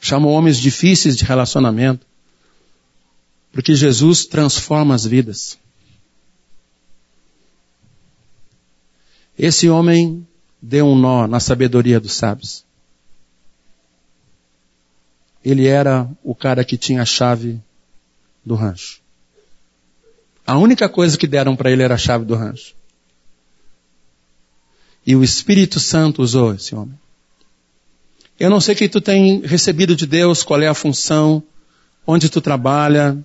Chamou homens difíceis de relacionamento. Porque Jesus transforma as vidas. Esse homem deu um nó na sabedoria dos sábios. Ele era o cara que tinha a chave do rancho. A única coisa que deram para ele era a chave do rancho. E o Espírito Santo usou esse homem. Eu não sei o que tu tem recebido de Deus, qual é a função, onde tu trabalha,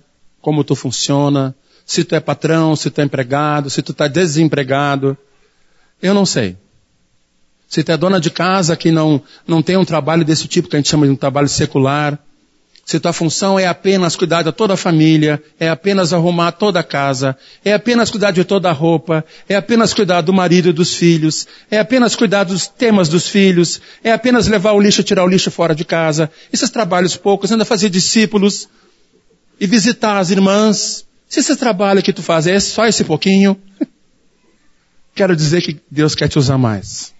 como tu funciona, se tu é patrão, se tu é empregado, se tu está desempregado. Eu não sei. Se tu é dona de casa que não, não tem um trabalho desse tipo que a gente chama de um trabalho secular, se tua função é apenas cuidar de toda a família, é apenas arrumar toda a casa, é apenas cuidar de toda a roupa, é apenas cuidar do marido e dos filhos, é apenas cuidar dos temas dos filhos, é apenas levar o lixo e tirar o lixo fora de casa, esses trabalhos poucos, ainda fazer discípulos, e visitar as irmãs. Se esse trabalho que tu faz é só esse pouquinho, quero dizer que Deus quer te usar mais.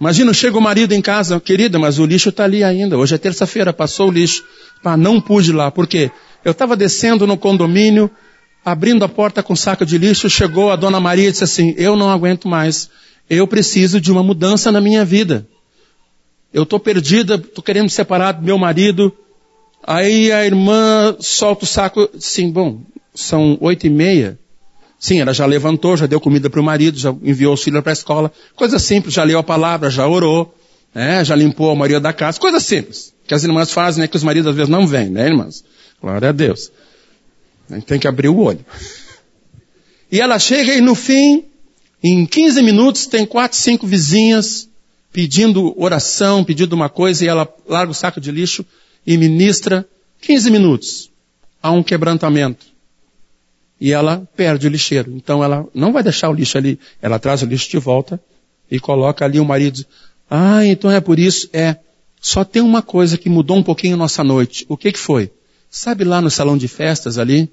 Imagina, chega o marido em casa, querida, mas o lixo está ali ainda. Hoje é terça-feira, passou o lixo. Pá, não pude lá. Por quê? Eu estava descendo no condomínio, abrindo a porta com saco de lixo, chegou a dona Maria e disse assim, eu não aguento mais. Eu preciso de uma mudança na minha vida. Eu estou perdida, estou querendo me separar do meu marido, Aí a irmã solta o saco, sim, bom, são oito e meia. Sim, ela já levantou, já deu comida para o marido, já enviou o filho para a escola. Coisa simples, já leu a palavra, já orou, né? já limpou a maria da casa. Coisa simples. Que as irmãs fazem, né? Que os maridos às vezes não vêm, né, irmãs? Glória a Deus. Tem que abrir o olho. E ela chega e no fim, em 15 minutos, tem quatro, cinco vizinhas pedindo oração, pedindo uma coisa, e ela larga o saco de lixo, e ministra 15 minutos a um quebrantamento. E ela perde o lixeiro. Então ela não vai deixar o lixo ali. Ela traz o lixo de volta e coloca ali o marido. Ah, então é por isso. É. Só tem uma coisa que mudou um pouquinho nossa noite. O que que foi? Sabe lá no salão de festas ali?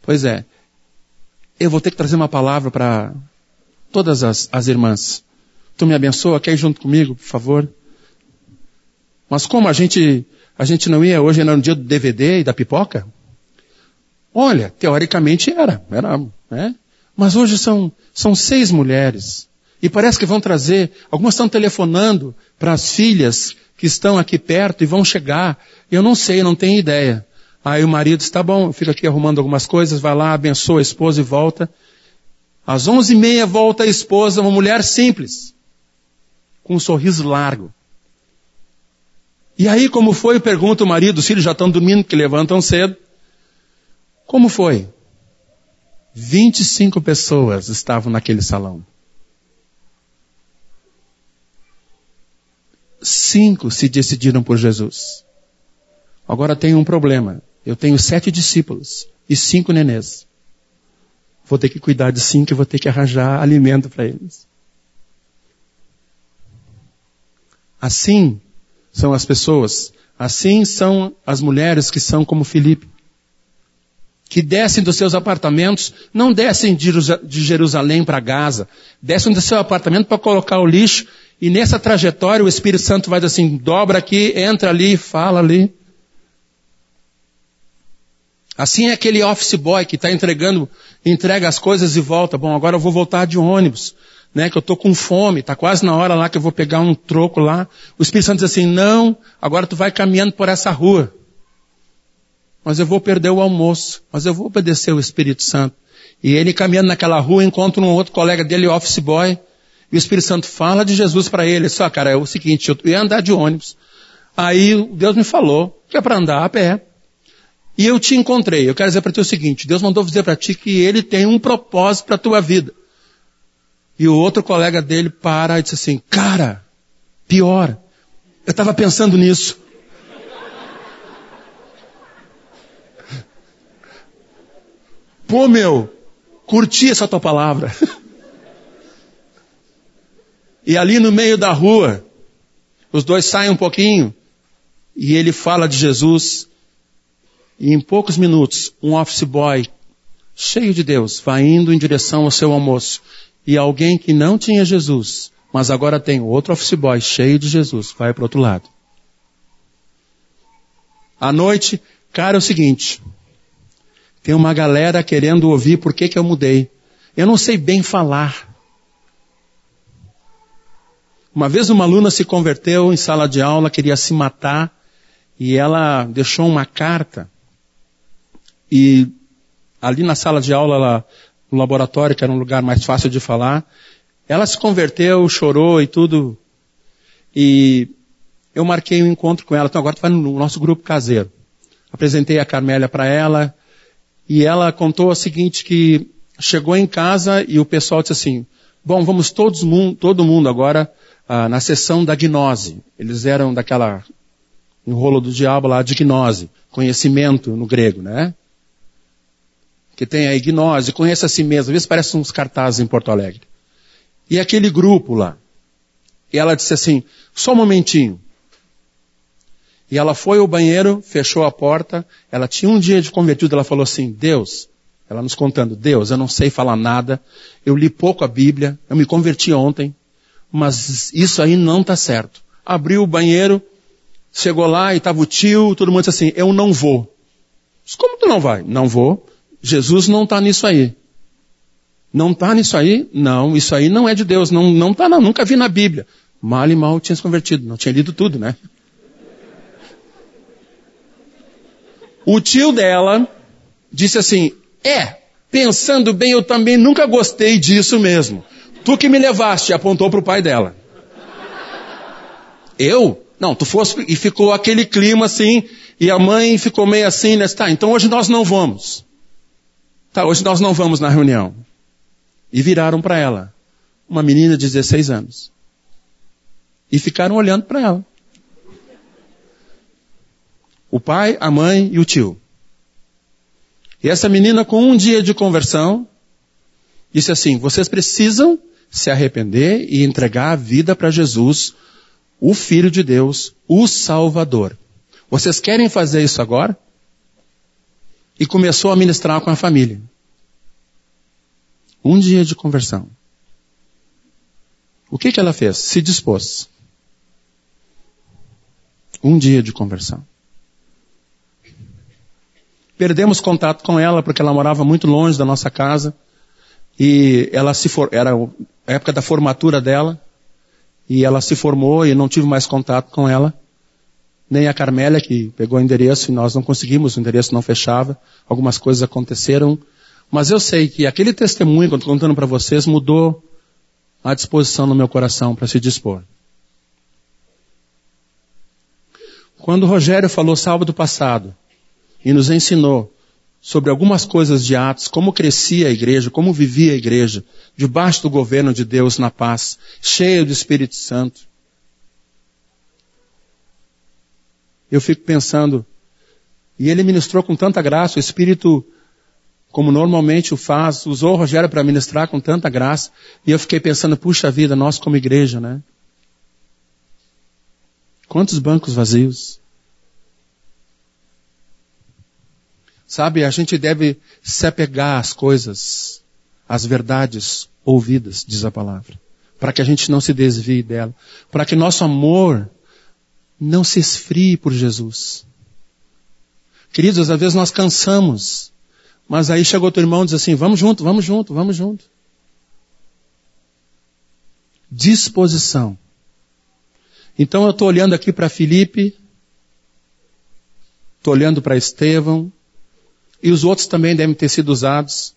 Pois é. Eu vou ter que trazer uma palavra para todas as, as irmãs. Tu me abençoa? Quer ir junto comigo, por favor? Mas como a gente, a gente não ia hoje, era no dia do DVD e da pipoca? Olha, teoricamente era, era, né? Mas hoje são, são seis mulheres. E parece que vão trazer, algumas estão telefonando para as filhas que estão aqui perto e vão chegar. Eu não sei, não tenho ideia. Aí o marido está bom, fica aqui arrumando algumas coisas, vai lá, abençoa a esposa e volta. Às onze e meia volta a esposa, uma mulher simples, com um sorriso largo. E aí como foi? Pergunta o marido, os filhos já estão dormindo, que levantam cedo. Como foi? 25 pessoas estavam naquele salão. Cinco se decidiram por Jesus. Agora tem um problema. Eu tenho sete discípulos e cinco nenês. Vou ter que cuidar de cinco e vou ter que arranjar alimento para eles. Assim são as pessoas. Assim são as mulheres que são como Filipe que descem dos seus apartamentos, não descem de Jerusalém para Gaza, descem do seu apartamento para colocar o lixo, e nessa trajetória o Espírito Santo vai assim, dobra aqui, entra ali, fala ali. Assim é aquele office boy que está entregando, entrega as coisas e volta. Bom, agora eu vou voltar de ônibus, né? Que eu estou com fome, está quase na hora lá que eu vou pegar um troco lá. O Espírito Santo diz assim, não, agora tu vai caminhando por essa rua mas eu vou perder o almoço, mas eu vou obedecer o Espírito Santo. E ele caminhando naquela rua encontra um outro colega dele, office boy, e o Espírito Santo fala de Jesus para ele. Só, cara, é o seguinte, eu ia andar de ônibus. Aí Deus me falou que é para andar a pé. E eu te encontrei. Eu quero dizer para ti o seguinte, Deus mandou dizer para ti que ele tem um propósito para tua vida. E o outro colega dele para e diz assim, cara, pior, eu estava pensando nisso. Pô, meu, curti essa tua palavra. e ali no meio da rua, os dois saem um pouquinho e ele fala de Jesus. E em poucos minutos, um office boy cheio de Deus vai indo em direção ao seu almoço. E alguém que não tinha Jesus, mas agora tem outro office boy cheio de Jesus, vai para o outro lado. À noite, cara, é o seguinte, tem uma galera querendo ouvir por que, que eu mudei. Eu não sei bem falar. Uma vez uma aluna se converteu em sala de aula, queria se matar, e ela deixou uma carta. E ali na sala de aula, ela, no laboratório, que era um lugar mais fácil de falar, ela se converteu, chorou e tudo. E eu marquei um encontro com ela. Então agora tu vai no nosso grupo caseiro. Apresentei a Carmélia para ela, e ela contou o seguinte, que chegou em casa e o pessoal disse assim, bom, vamos todos, todo mundo agora ah, na sessão da gnose. Eles eram daquela enrolo do diabo lá de gnose, conhecimento no grego, né? Que tem a gnose, conheça a si mesmo. Às vezes parecem uns cartazes em Porto Alegre. E aquele grupo lá. E ela disse assim, só um momentinho. E ela foi ao banheiro, fechou a porta, ela tinha um dia de convertido, ela falou assim, Deus, ela nos contando, Deus, eu não sei falar nada, eu li pouco a Bíblia, eu me converti ontem, mas isso aí não está certo. Abriu o banheiro, chegou lá e estava o tio, todo mundo disse assim, eu não vou. Disse, Como tu não vai? Não vou. Jesus não está nisso aí. Não está nisso aí? Não, isso aí não é de Deus, não, não tá não, nunca vi na Bíblia. Mal e mal tinha se convertido, não tinha lido tudo, né? O tio dela disse assim, é, pensando bem, eu também nunca gostei disso mesmo. Tu que me levaste, apontou para o pai dela. Eu? Não, tu fosse, e ficou aquele clima assim, e a mãe ficou meio assim, né? Tá, então hoje nós não vamos. Tá, hoje nós não vamos na reunião. E viraram para ela. Uma menina de 16 anos. E ficaram olhando para ela. O pai, a mãe e o tio. E essa menina, com um dia de conversão, disse assim, vocês precisam se arrepender e entregar a vida para Jesus, o Filho de Deus, o Salvador. Vocês querem fazer isso agora? E começou a ministrar com a família. Um dia de conversão. O que, que ela fez? Se dispôs. Um dia de conversão. Perdemos contato com ela porque ela morava muito longe da nossa casa e ela se for, era a época da formatura dela e ela se formou e não tive mais contato com ela. Nem a Carmélia que pegou o endereço e nós não conseguimos, o endereço não fechava. Algumas coisas aconteceram, mas eu sei que aquele testemunho que eu estou contando para vocês mudou a disposição no meu coração para se dispor. Quando o Rogério falou sábado passado e nos ensinou sobre algumas coisas de Atos, como crescia a igreja, como vivia a igreja, debaixo do governo de Deus na paz, cheio do Espírito Santo. Eu fico pensando, e ele ministrou com tanta graça, o Espírito, como normalmente o faz, usou o Rogério para ministrar com tanta graça, e eu fiquei pensando, puxa vida, nós como igreja, né? Quantos bancos vazios? Sabe, a gente deve se apegar às coisas, às verdades ouvidas, diz a palavra, para que a gente não se desvie dela, para que nosso amor não se esfrie por Jesus. Queridos, às vezes nós cansamos, mas aí chegou teu irmão e diz assim, vamos junto, vamos junto, vamos junto. Disposição. Então eu estou olhando aqui para Felipe, estou olhando para Estevão, e os outros também devem ter sido usados.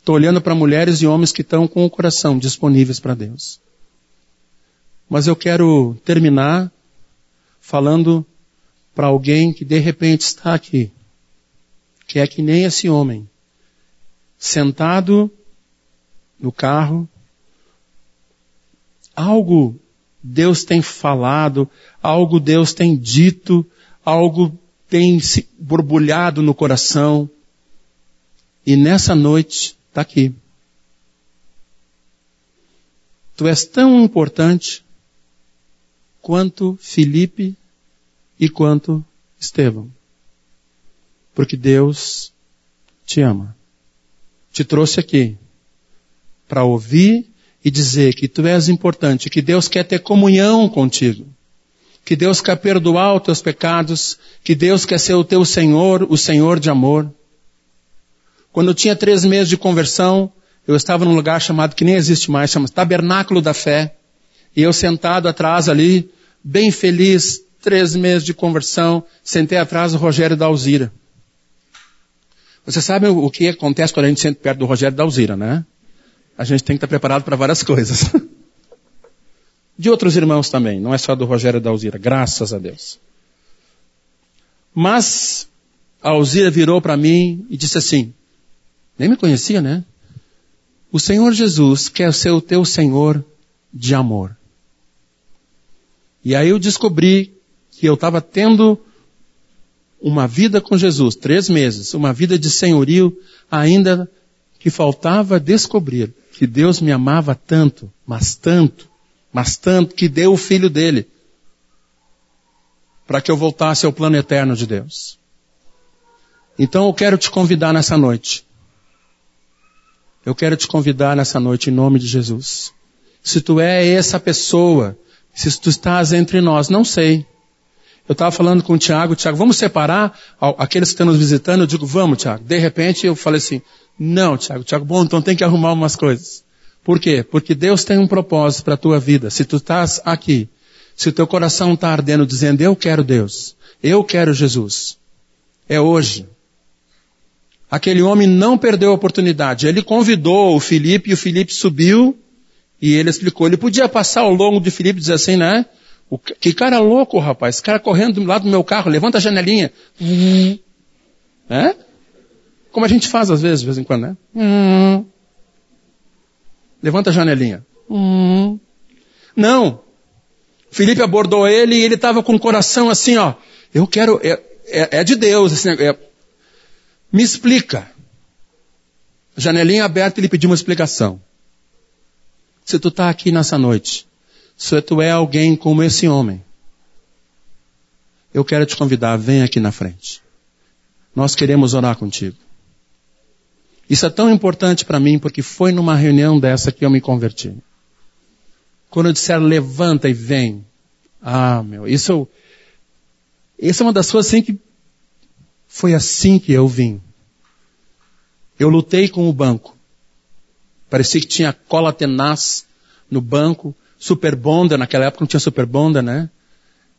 Estou olhando para mulheres e homens que estão com o coração disponíveis para Deus. Mas eu quero terminar falando para alguém que de repente está aqui, que é que nem esse homem, sentado no carro, algo Deus tem falado, algo Deus tem dito, algo tem se borbulhado no coração. E nessa noite, está aqui. Tu és tão importante quanto Felipe e quanto Estevão. Porque Deus te ama. Te trouxe aqui para ouvir e dizer que tu és importante, que Deus quer ter comunhão contigo que Deus quer perdoar os teus pecados, que Deus quer ser o teu Senhor, o Senhor de amor. Quando eu tinha três meses de conversão, eu estava num lugar chamado, que nem existe mais, chama Tabernáculo da Fé. E eu sentado atrás ali, bem feliz, três meses de conversão, sentei atrás do Rogério da Alzira. Você sabe o que acontece quando a gente senta perto do Rogério da Alzira, né? A gente tem que estar preparado para várias coisas. De outros irmãos também, não é só do Rogério da Alzira, graças a Deus. Mas a Alzira virou para mim e disse assim, nem me conhecia, né? O Senhor Jesus quer ser o teu Senhor de amor. E aí eu descobri que eu estava tendo uma vida com Jesus, três meses, uma vida de senhorio, ainda que faltava descobrir que Deus me amava tanto, mas tanto, mas tanto que deu o filho dele para que eu voltasse ao plano eterno de Deus. Então eu quero te convidar nessa noite. Eu quero te convidar nessa noite em nome de Jesus. Se tu é essa pessoa, se tu estás entre nós, não sei. Eu estava falando com o Tiago, Tiago, vamos separar aqueles que estão nos visitando? Eu digo, vamos, Tiago. De repente eu falei assim, não, Tiago, Tiago, bom, então tem que arrumar umas coisas. Por quê? Porque Deus tem um propósito para a tua vida. Se tu estás aqui, se o teu coração está ardendo dizendo, eu quero Deus, eu quero Jesus, é hoje. Aquele homem não perdeu a oportunidade. Ele convidou o Felipe e o Felipe subiu e ele explicou. Ele podia passar ao longo de Felipe e dizer assim, né? O, que cara louco, rapaz. Esse cara correndo do lado do meu carro, levanta a janelinha. É? Como a gente faz às vezes, de vez em quando, né? Levanta a janelinha. Hum. Não. Felipe abordou ele e ele estava com o coração assim, ó. Eu quero, é, é, é de Deus esse negócio. É, me explica. Janelinha aberta, ele pediu uma explicação. Se tu está aqui nessa noite, se tu é alguém como esse homem, eu quero te convidar, vem aqui na frente. Nós queremos orar contigo. Isso é tão importante para mim porque foi numa reunião dessa que eu me converti. Quando eu disser levanta e vem. Ah, meu, isso, isso é uma das coisas assim que foi assim que eu vim. Eu lutei com o banco. Parecia que tinha cola tenaz no banco, super bonda, naquela época não tinha super bonda, né?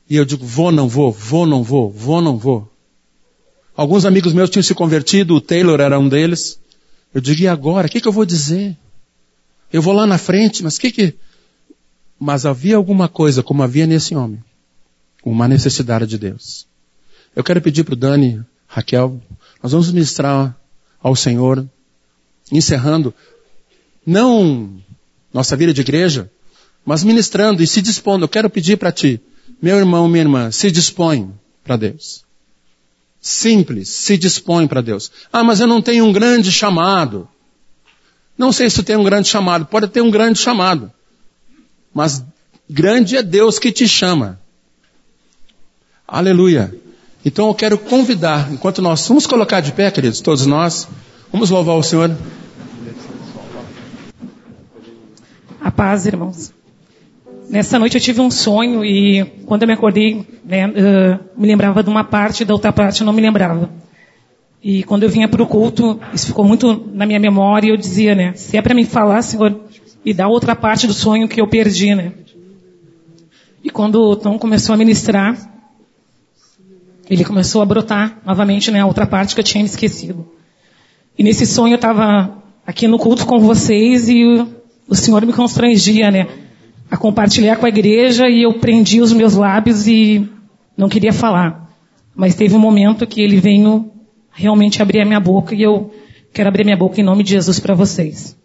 E eu digo, vou, não vou, vou, não vou, vou, não vou. Alguns amigos meus tinham se convertido, o Taylor era um deles. Eu digo, e agora? O que, que eu vou dizer? Eu vou lá na frente, mas o que que... Mas havia alguma coisa, como havia nesse homem. Uma necessidade de Deus. Eu quero pedir para o Dani, Raquel, nós vamos ministrar ao Senhor, encerrando, não nossa vida de igreja, mas ministrando e se dispondo. Eu quero pedir para ti, meu irmão, minha irmã, se dispõe para Deus. Simples, se dispõe para Deus. Ah, mas eu não tenho um grande chamado. Não sei se tu tem um grande chamado, pode ter um grande chamado. Mas grande é Deus que te chama. Aleluia. Então eu quero convidar, enquanto nós vamos colocar de pé, queridos, todos nós, vamos louvar o Senhor. A paz, irmãos. Nessa noite eu tive um sonho e quando eu me acordei, né, uh, me lembrava de uma parte, da outra parte eu não me lembrava. E quando eu vinha para o culto, isso ficou muito na minha memória e eu dizia, né, se é para me falar, Senhor, me dá outra parte do sonho que eu perdi, né. E quando o Tom começou a ministrar, ele começou a brotar novamente, né, a outra parte que eu tinha esquecido. E nesse sonho eu estava aqui no culto com vocês e o, Senhor me constrangia, né, a compartilhar com a igreja e eu prendi os meus lábios e não queria falar. Mas teve um momento que ele veio realmente abrir a minha boca e eu quero abrir minha boca em nome de Jesus para vocês.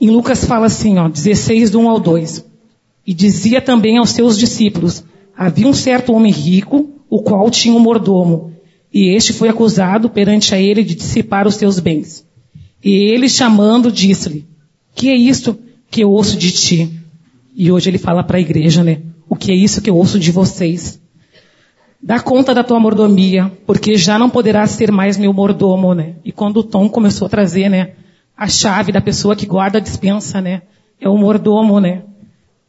Em Lucas fala assim, ó, 16 do 1 ao 2. E dizia também aos seus discípulos, havia um certo homem rico o qual tinha um mordomo, e este foi acusado perante a ele de dissipar os seus bens. E ele, chamando, disse-lhe, que é isto que eu ouço de ti? E hoje ele fala para a igreja, né? O que é isso que eu ouço de vocês? Dá conta da tua mordomia, porque já não poderás ser mais meu mordomo, né? E quando o Tom começou a trazer, né? A chave da pessoa que guarda a dispensa, né? É o mordomo, né?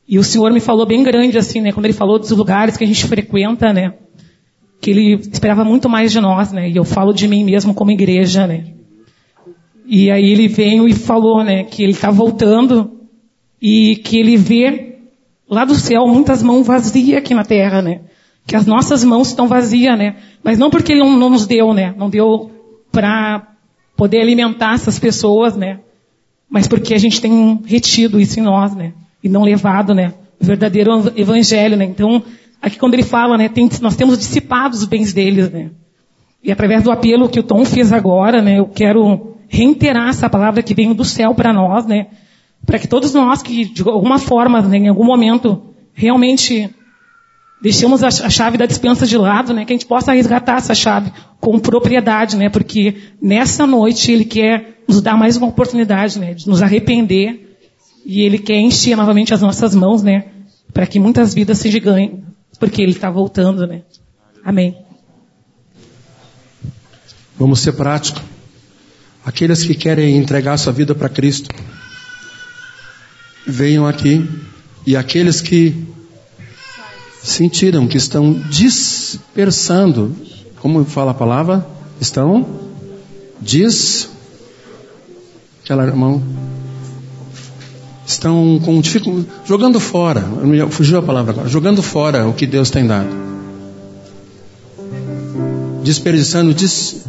E o Senhor me falou bem grande assim, né? Quando ele falou dos lugares que a gente frequenta, né? que ele esperava muito mais de nós, né? E eu falo de mim mesmo como igreja, né? E aí ele veio e falou, né, que ele está voltando e que ele vê lá do céu muitas mãos vazias aqui na terra, né? Que as nossas mãos estão vazias, né? Mas não porque ele não, não nos deu, né? Não deu para poder alimentar essas pessoas, né? Mas porque a gente tem retido isso em nós, né? E não levado, né? O verdadeiro evangelho, né? Então, Aqui quando ele fala, né, tem, nós temos dissipado os bens deles, né? E através do apelo que o Tom fez agora, né, eu quero reiterar essa palavra que veio do céu para nós, né? Para que todos nós que, de alguma forma, né, em algum momento, realmente deixemos a, chave da dispensa de lado, né? Que a gente possa resgatar essa chave com propriedade, né? Porque nessa noite Ele quer nos dar mais uma oportunidade, né? De nos arrepender. E Ele quer encher novamente as nossas mãos, né? Para que muitas vidas sejam ganhas, porque ele está voltando, né? Amém. Vamos ser práticos. Aqueles que querem entregar sua vida para Cristo, venham aqui. E aqueles que sentiram que estão dispersando, como fala a palavra? Estão dis. Aquela mão estão com dificuldade, jogando fora, fugiu a palavra agora, jogando fora o que Deus tem dado. Desperdiçando, dis,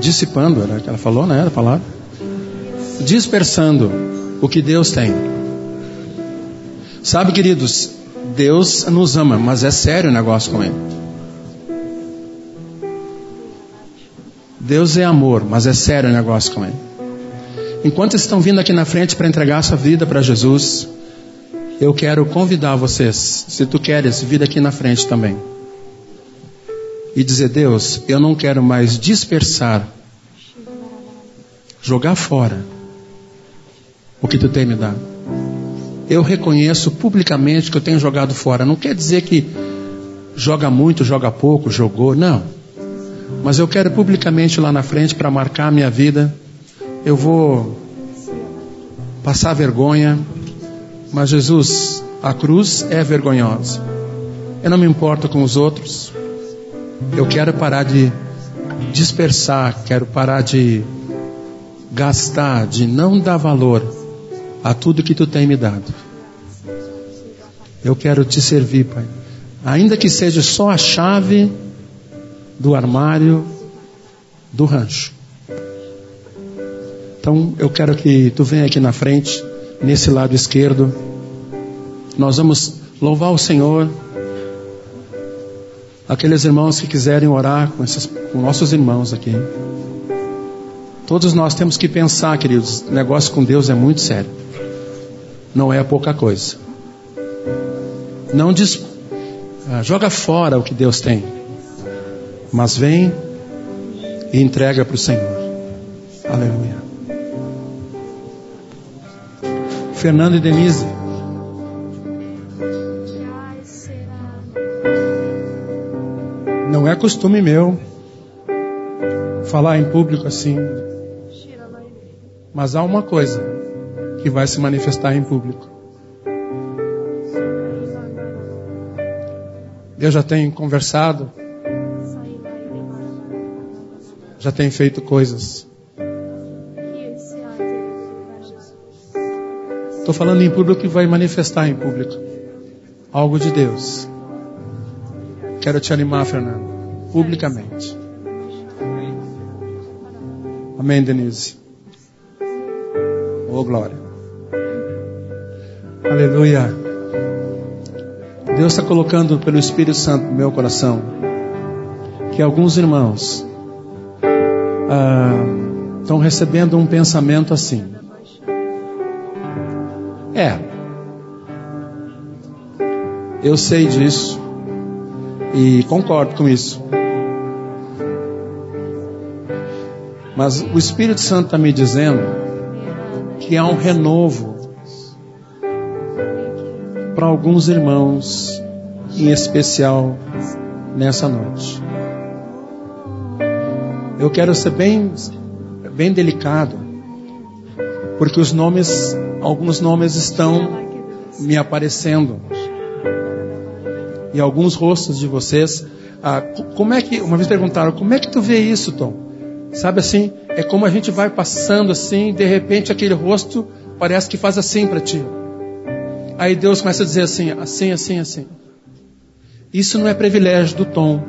dissipando, era que ela falou, né? A palavra. Dispersando o que Deus tem. Sabe, queridos, Deus nos ama, mas é sério o negócio com Ele. Deus é amor, mas é sério o negócio com Ele. Enquanto estão vindo aqui na frente para entregar sua vida para Jesus, eu quero convidar vocês, se tu queres, vir aqui na frente também. E dizer, Deus, eu não quero mais dispersar, jogar fora o que tu tem me dado. Eu reconheço publicamente que eu tenho jogado fora. Não quer dizer que joga muito, joga pouco, jogou, não. Mas eu quero publicamente lá na frente para marcar a minha vida. Eu vou passar vergonha, mas Jesus, a cruz é vergonhosa. Eu não me importo com os outros. Eu quero parar de dispersar, quero parar de gastar, de não dar valor a tudo que tu tem me dado. Eu quero te servir, Pai. Ainda que seja só a chave do armário do rancho. Então eu quero que tu venha aqui na frente, nesse lado esquerdo. Nós vamos louvar o Senhor. Aqueles irmãos que quiserem orar com, esses, com nossos irmãos aqui. Todos nós temos que pensar, queridos, o negócio com Deus é muito sério. Não é pouca coisa. Não diz, ah, joga fora o que Deus tem, mas vem e entrega para o Senhor. Aleluia. Fernando e Denise. Costume meu falar em público assim. Mas há uma coisa que vai se manifestar em público. Deus já tem conversado, já tem feito coisas. Estou falando em público que vai manifestar em público algo de Deus. Quero te animar, Fernando, publicamente. Amém, Denise. Oh, glória. Aleluia. Deus está colocando pelo Espírito Santo no meu coração que alguns irmãos ah, estão recebendo um pensamento assim. É, eu sei disso e concordo com isso. Mas o Espírito Santo está me dizendo que há um renovo para alguns irmãos, em especial nessa noite. Eu quero ser bem, bem delicado, porque os nomes, alguns nomes estão me aparecendo e alguns rostos de vocês. Ah, como é que, uma vez perguntaram, como é que tu vê isso, Tom? Sabe assim, é como a gente vai passando assim, de repente aquele rosto parece que faz assim para ti. Aí Deus começa a dizer assim, assim, assim, assim. Isso não é privilégio do Tom,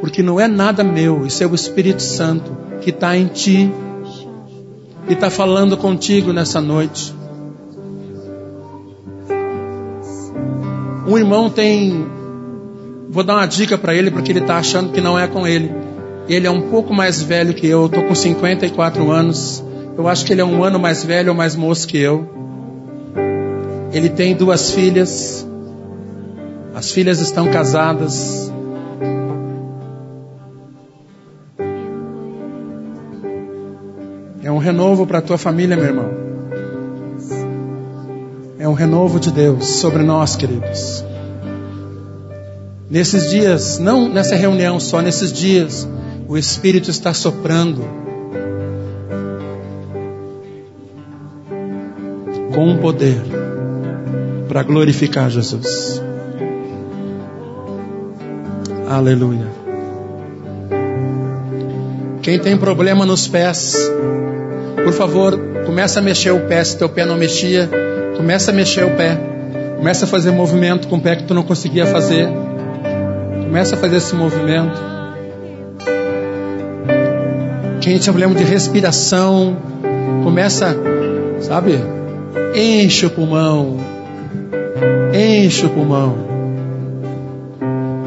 porque não é nada meu, isso é o Espírito Santo que está em ti e está falando contigo nessa noite. Um irmão tem, vou dar uma dica para ele porque ele está achando que não é com ele. Ele é um pouco mais velho que eu, eu tô com 54 anos. Eu acho que ele é um ano mais velho ou mais moço que eu. Ele tem duas filhas. As filhas estão casadas. É um renovo para a tua família, meu irmão. É um renovo de Deus sobre nós, queridos. Nesses dias, não nessa reunião só, nesses dias, o Espírito está soprando com poder para glorificar Jesus. Aleluia. Quem tem problema nos pés, por favor, começa a mexer o pé, se teu pé não mexia, começa a mexer o pé. Começa a fazer movimento com o pé que tu não conseguia fazer. Começa a fazer esse movimento. Quem tinha problema de respiração, começa, sabe? Enche o pulmão. Enche o pulmão.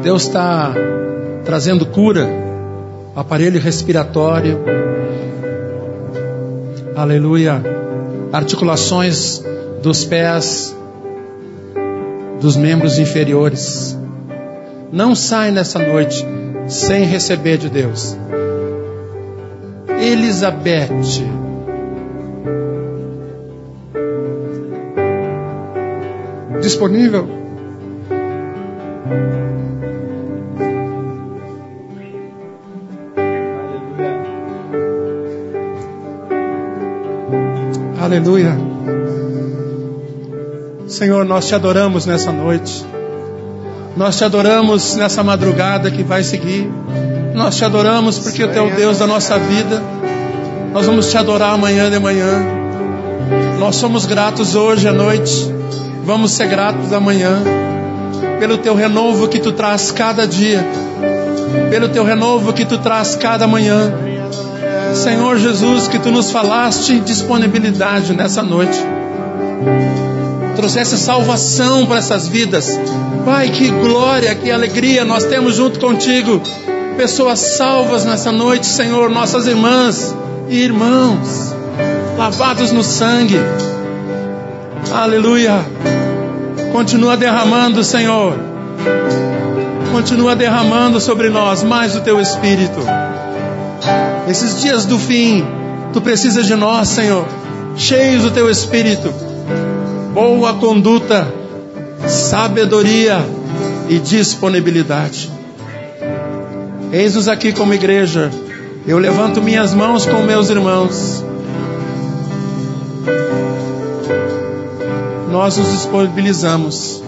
Deus está trazendo cura, aparelho respiratório. Aleluia. Articulações dos pés, dos membros inferiores. Não sai nessa noite sem receber de Deus. Elizabeth. Disponível? Aleluia. Senhor, nós te adoramos nessa noite. Nós te adoramos nessa madrugada que vai seguir. Nós te adoramos porque o teu Deus da nossa vida. Nós vamos te adorar amanhã de manhã. Nós somos gratos hoje à noite. Vamos ser gratos amanhã. Pelo teu renovo que tu traz cada dia. Pelo teu renovo que tu traz cada manhã. Senhor Jesus, que tu nos falaste em disponibilidade nessa noite. Trouxesse salvação para essas vidas. Pai, que glória, que alegria nós temos junto contigo. Pessoas salvas nessa noite, Senhor, nossas irmãs e irmãos, lavados no sangue. Aleluia. Continua derramando, Senhor. Continua derramando sobre nós mais o teu espírito. Esses dias do fim, tu precisas de nós, Senhor, cheios do teu espírito, boa conduta, sabedoria e disponibilidade. Eis-nos aqui como igreja. Eu levanto minhas mãos com meus irmãos. Nós nos disponibilizamos.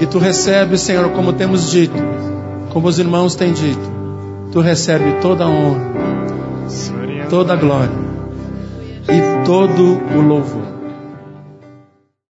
E tu recebes, Senhor, como temos dito, como os irmãos têm dito tu recebe toda a honra, toda a glória e todo o louvor.